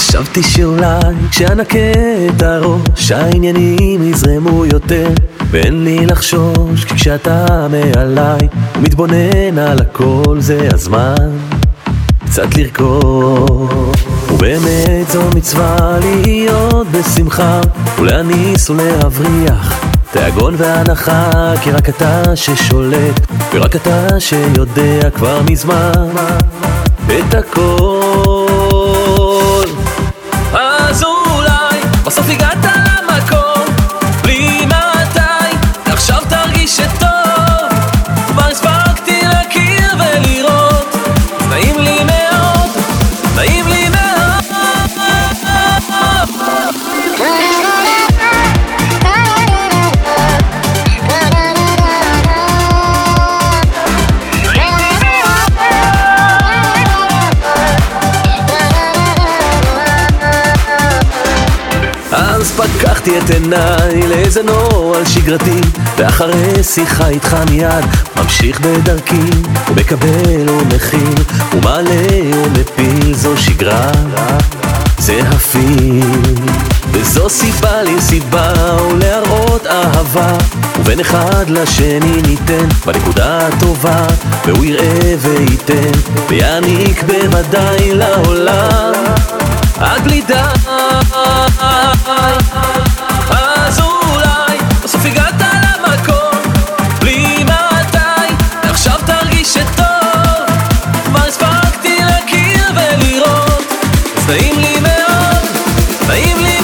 חשבתי שאולי כשאנקה את הראש העניינים יזרמו יותר. ואין לי לחשוש כי כשאתה מעליי ומתבונן על הכל זה הזמן קצת לרקוד ובאמת זו מצווה להיות בשמחה ולהניס ולהבריח. תיאגון והנחה כי רק אתה ששולט ורק אתה שיודע כבר מזמן אז פקחתי את עיניי לאיזה נוהל שגרתי ואחרי שיחה איתך מיד ממשיך בדרכי ומקבל ומכיל ומעלה ומפיל זו שגרה. זה הפיל. וזו סיבה לי סיבה ולהראות אהבה. ובין אחד לשני ניתן בנקודה הטובה והוא יראה וייתן. ויעניק בוודאי לעולם עד בלי די נעים לי מאוד, נעים לי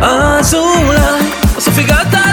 אז אולי בסוף הגעת?